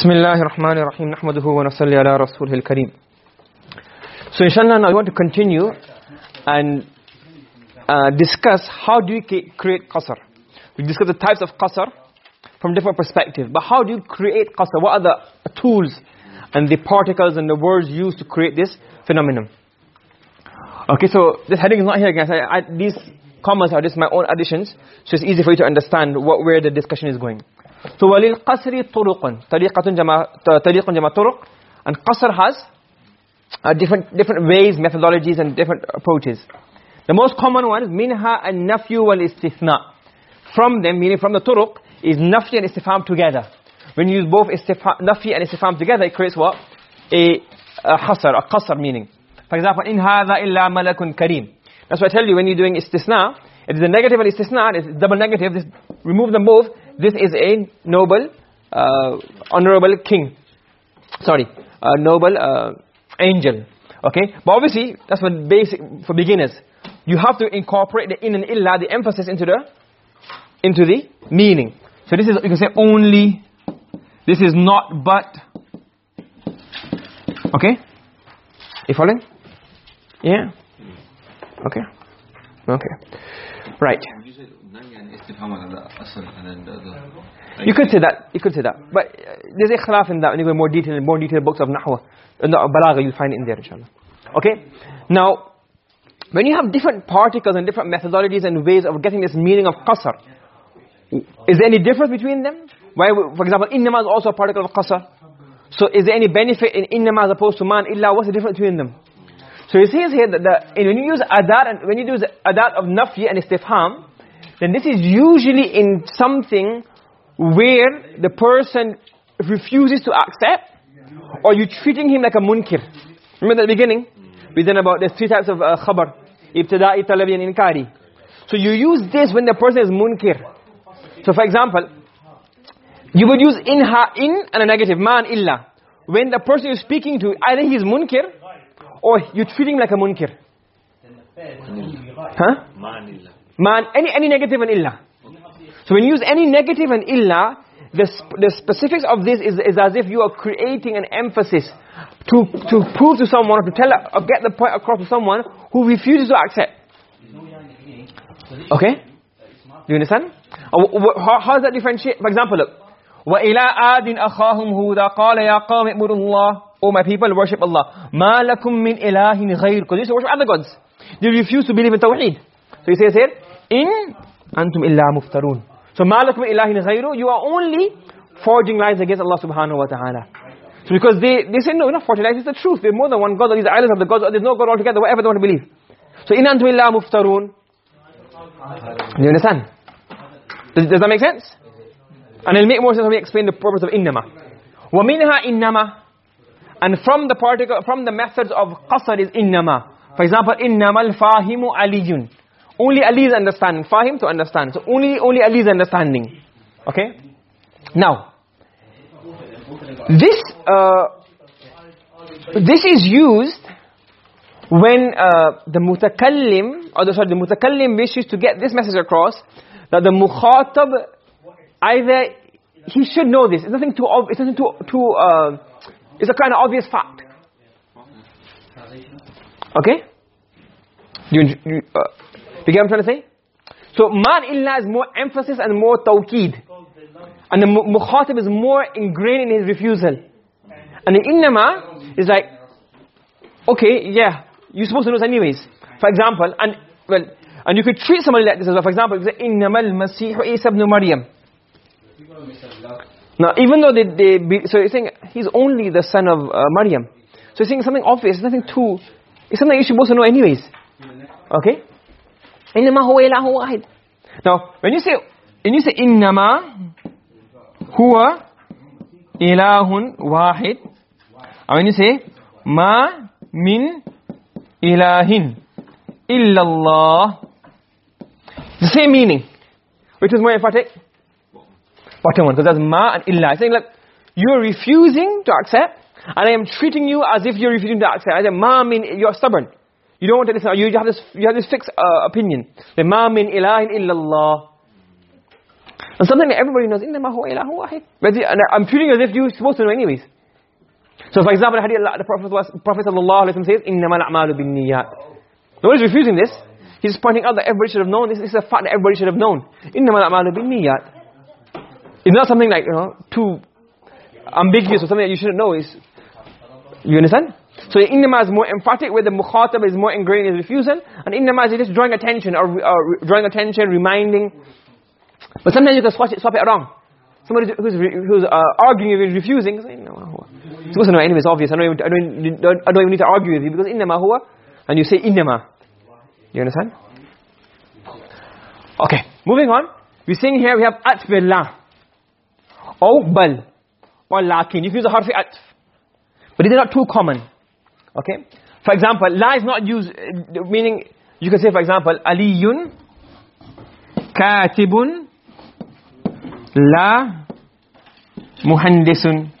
بسم الله الرحمن الرحيم نحمده ونصلي على رسوله الكريم So inshallah now I want to continue and uh, discuss how do you create qasr. We discuss the types of qasr from different perspectives. But how do you create qasr? What are the tools and the particles and the words used to create this phenomenon? Okay, so this heading is not here guys. I, I, these commas are just my own additions so it's easy for you to understand what where the discussion is going. So walil qasri turuqun. Tariqatun jama tariqun jama turuq. And qasr has uh, different different ways methodologies and different approaches. The most common one is minha and nafyu wal istithna. From them meaning from the turuq is nafy and istifham together. When you use both istifham nafy and istifham together it creates what? A qasr a qasr meaning. For example in hadha illa malakun kareem that's why i tell you when you're doing istisna it is a negative and istisna it's double negative this remove them both this is a noble uh, honorable king. Sorry a noble uh, angel. Okay? But obviously that's for basic for beginners. You have to incorporate the in and illa the emphasis into the into the meaning. So this is you can say only this is not but. Okay? You following? Yeah okay. Okay. Right. You could say that. You could say that. But uh, there's ikhtilaf in that when you go more detail in more detailed books of nahwa. In the balagha you'll find it in there inshallah. Okay? Now when you have different particles and different methodologies and ways of getting this meaning of qasr is there any difference between them? Why for example innama is also a particle of qasr. So is there any benefit in innama as opposed to man? Illa what's the difference between them so it says here that the, when you use adat and when you use adat of nafi and istifham then this is usually in something where the person refuses to accept or you treating him like a munkir. Remember at the beginning? We did about there's three types of uh, khabar. Ibtida'i talabi and inkari. So you use this when the person is munkir. So for example you would use inha in and a negative. Man illa. When the person you're speaking to either he's munkir or you're treating him like a munkir huh man illa man any any negative and illa so when you use any negative and illa the sp the specifics of this is is as if you are creating an emphasis to to prove to someone or to tell or get the point across to someone who refuses to accept okay do you understand how, how does that differentiate for example look وَإِلَىٰ آدٍ أَخَاهُمْ هُودًا قَالَ يَا قَوْمِ اعْبُدُوا اللَّهَ O my people, worship Allah. مَا لَكُم مِّنْ إِلَٰهٍ غَيْرُ Because they used to worship other gods. They refuse to believe in Tawheed. So he says here, إِن أَنْتُمْ إِلَّا مُفْتَرُونَ So مَا لَكُم إِلَٰهٍ غَيْرُ You are only forging lies against Allah subhanahu wa ta'ala. So because they, they say, no, we're not forging lies, it's the truth. There's more than one God, or these islands of the gods, or there's no God altogether, whatever they want to believe. So إِن أَنْتُمْ إِلَّا مُفْتَرُونَ Do you understand? Does, does that make sense? And it'll make more sense when we explain the purpose of innama. وَمِنْهَا innama. and from the particle, from the methods of qasr is innama. For example, innama al-fahimu aliyun. Only Ali is understanding. Fahim to understand. So only, only Ali is understanding. Okay? Now, this, uh, this is used when uh, the mutakallim, or the, sorry, the mutakallim wishes to get this message across, that the mukhatab either he should know this it's nothing too it's nothing too too uh, it's a kind of obvious fact. Okay? You, you, uh, you get what i'm trying to say? So man illa is more emphasis and more tawqid and the mukhatib is more ingrained in his refusal. And the innama is like okay yeah you're supposed to know this anyways. For example and well and you could treat somebody like this as well. For example you say innamal masih isa ibn maryam. Now, even though they, they be, so you're saying he's only the son of uh, Maryam. So you're saying something obvious, nothing too, it's something you should supposed to know anyways. Okay? إِنَّمَا هُوَ إِلَهُ وَاحِدٌ Now, when you say, when you say إِنَّمَا هُوَ إِلَهٌ وَاحِدٌ and when you say مَا مِن إِلَهٍ إِلَّا اللَّهِ the same meaning. Which is more emphatic? bottom one because that's ma and illa saying like you're refusing to accept and I am treating you as if you're refusing to accept I say ma min you're stubborn you don't want to listen you have this you have this fixed uh, opinion the ma min ilahin illa Allah And something that everybody knows, إِنَّمَا هُوَ إِلَهُ وَاحِدٌ But the- and I'm treating it as if you're supposed to know anyways. So for example, the hadith, Allah- the Prophet, was, Prophet sallallahu alayhi wa sallam says, إِنَّمَا الْأَعْمَالُ بِالنِّيَّاتِ Nobody's refusing this. He's pointing out that everybody should have known. This, this is a fact that everybody should have known. إِنَّمَا الْأَعْمَالُ بِالنِّيَّاتِ It's not something like, you know, too ambiguous or something that you shouldn't know. Is You understand? So innama is more emphatic where the mukhatab is more ingrained in refusal. And innama is just drawing attention or, or drawing attention, reminding. But sometimes you can swap it, swap it around. Somebody who's, who's uh, arguing with you, refusing, innama. It's it's obvious. I don't, even, I, don't, I don't even need to argue with you because innama huwa. And you say innama. You understand? Okay, moving on. We're seeing here we have atf billah. Or. Lakin. You use a harfi atf. But these are not too common. Okay? For example, la is not used, uh, meaning, you can say for example, aliyun katibun la muhandisun.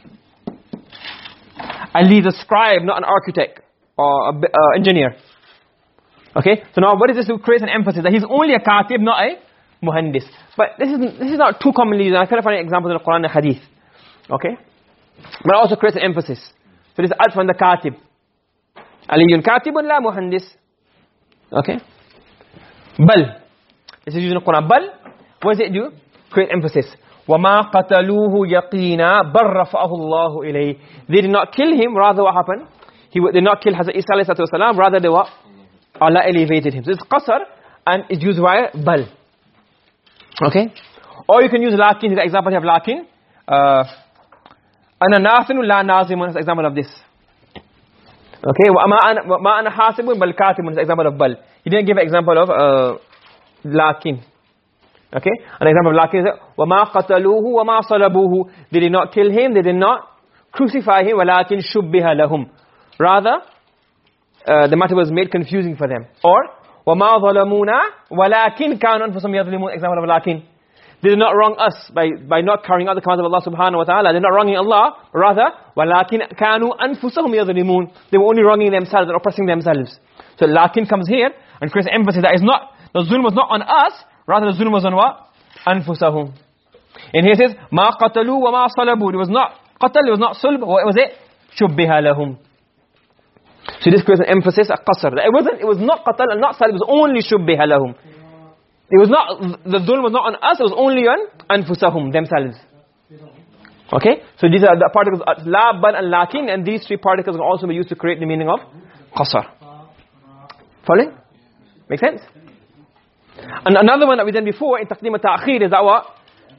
Ali is a scribe, not an architect or a, uh, engineer. Okay? So now what is this to create an emphasis that he's only a katib, not a muhandis. But this is this is not too commonly used. I couldn't find examples in the Quran and Hadith. Okay? But it also creates an emphasis. So this atf on the katib. Aliyun katibun la muhandis. Okay? Bal. This is used in the Quran. Bal, what does it do? Create emphasis. وَمَا قَتَلُوهُ يَقِينًا بَلْ رَفَعَهُ اللَّهُ إِلَيْهِ They did not kill him, rather what happened? He w- did not kill Hazrat Isa alayhi salatu wasalam, rather they what? Allah elevated him. So it's qasr and it's used by bal. Okay? Or you can use lakin, the example you have lakin. Uh, ana nafinu la nazimun is an example of this. Okay wa ma ana ma ana hasibun bal katibun is an example of bal he didn't give an example of uh, lakin okay an example of lakin is wa ma qataluhu wa ma salabuhu they did not kill him they did not crucify him walakin shubbiha lahum rather uh, the matter was made confusing for them. Or wa ma zalamuna walakin kanu anfusahum yadhlimun example of lakin They did not wrong us by, by not carrying out the commands of Allah subhanahu wa ta'ala. They're not wronging Allah. Rather, وَلَكِنْ كَانُوا أَنفُسَهُمْ يَظْلِمُونَ They were only wronging themselves and oppressing themselves. So lakin comes here and creates emphasis that is not, the zulm was not on us, rather the zulm was on what? أنفسهم. And here it says, مَا قَتَلُوا وَمَا صَلَبُوا It was not قتل, it was not sulb. What was it? شُبِّهَ لَهُم. So this creates an emphasis, a qasr. It wasn't, it was not qatal and not salb, it was only شُبِّهَ لَهُم. it was not, the zulm was not on us, it was only on anfusahum, themselves. Okay? So these are the particles, uh, la, bal and lakin, and these three particles can also be used to create the meaning of qasar. Following? Make sense? And another one that we did before in taqdeem al-ta'khir is our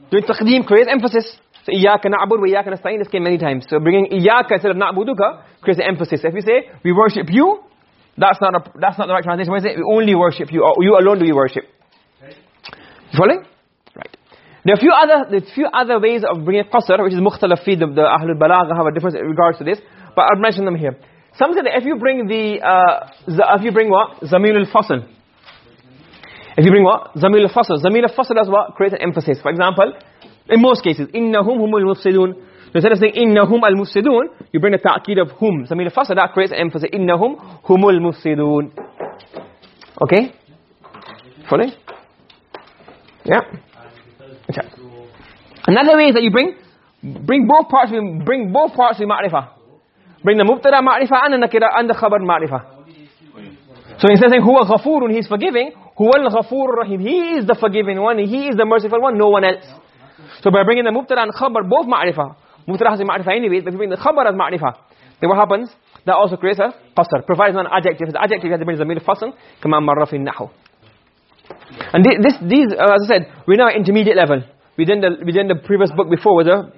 doing taqdeem creates emphasis. So iyyaka na'budu wa iyyaka nasta'in this came many times. So bringing iyyaka instead of na'buduka creates an emphasis. If you say we worship you, that's not a, that's not the right translation. What is it? We only worship you or you alone do we worship. You following? Right. There are a few other there few other ways of bringing qasr which is mukhtalaf fi the, the ahlul balagha have a difference in regards to this but I'll mention them here. Some say that if you bring the uh, if you bring what zamir al-fasl if you bring what zamir al-fasl zamir al-fasl does what creates an emphasis. For example, in most cases innahum humul mufsidun so instead of saying innahum al-mufsidun you bring the ta'kid of hum zamir al-fasl that creates an emphasis innahum humul mufsidun. Okay? Following? Yeah. Okay. Another way is that you bring bring both parts with bring both parts with ma'rifah. Bring the mubtada ma'rifah and the nakira and the khabar ma'rifah. So instead of saying huwa ghafurun he's forgiving, huwa al-ghafur rahim he is the forgiving one, he is the merciful one, no one else. So by bringing the mubtada and khabar both ma'rifah. Mubtada has ma'rifah anyway, but if you bring the khabar as ma'rifah, then what happens? That also creates a qasr. Provides an adjective. The adjective you have to bring zamir fasl kama marra fi nahu. And this, these, uh, as I said, we're now at intermediate level. We did the, we did the previous book before with a,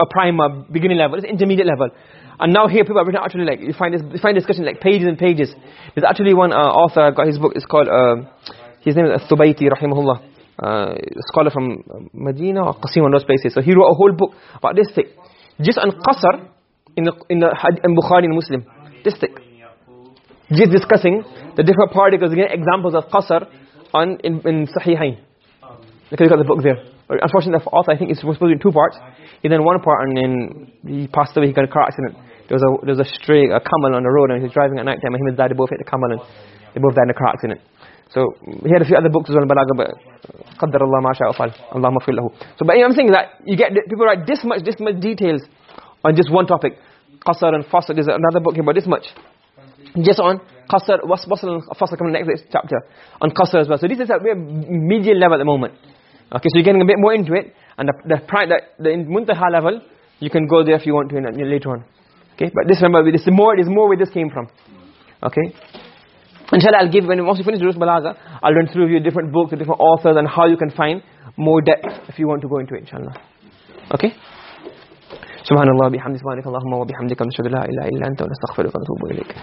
a primer, beginning level. It's intermediate level. And now here people are written actually like, you find this, you find discussion like pages and pages. There's actually one uh, author, got his book, it's called, uh, his name is Thubaiti, rahimahullah. Uh, a scholar from Medina or Qasim, of those places. So he wrote a whole book about this thing. Just on qasr in the, in the in Bukhari and Muslim. This thing. Just discussing the different particles, again, examples of qasr on in, in Sahihain. Look at the book there. Unfortunately, the author, I think it's supposed to be in two parts. He done one part and then he passed away, he got a car accident. There was a, there was a stray, a camel on the road and he was driving at night time and him and his dad, both hit the camel and they both died in a car accident. so he had a few other books as well but qaddar Allah ma sha'a fa'al Allahumma fil lahu so but I'm saying that you get people write this much this much details on just one topic qasr and fasl there's another book here about this much just on qasr wasl and fasl coming next chapter? On qasr as well. So this is at a medium level at the moment. Okay so you're getting a bit more into it. And the the that the muntaha level you can go there if you want to in, in later on. Okay but this remember this is more is more where this came from. Okay? Inshallah i'll give when once you finish durus balagha i'll run through you different books different authors and how you can find more depth if you want to go into it inshallah. Okay? Subhanallah bihamdihi subhanakallahumma wa bihamdika nashhadu la ilaha illa anta nastaghfiruka wa natubu ilayk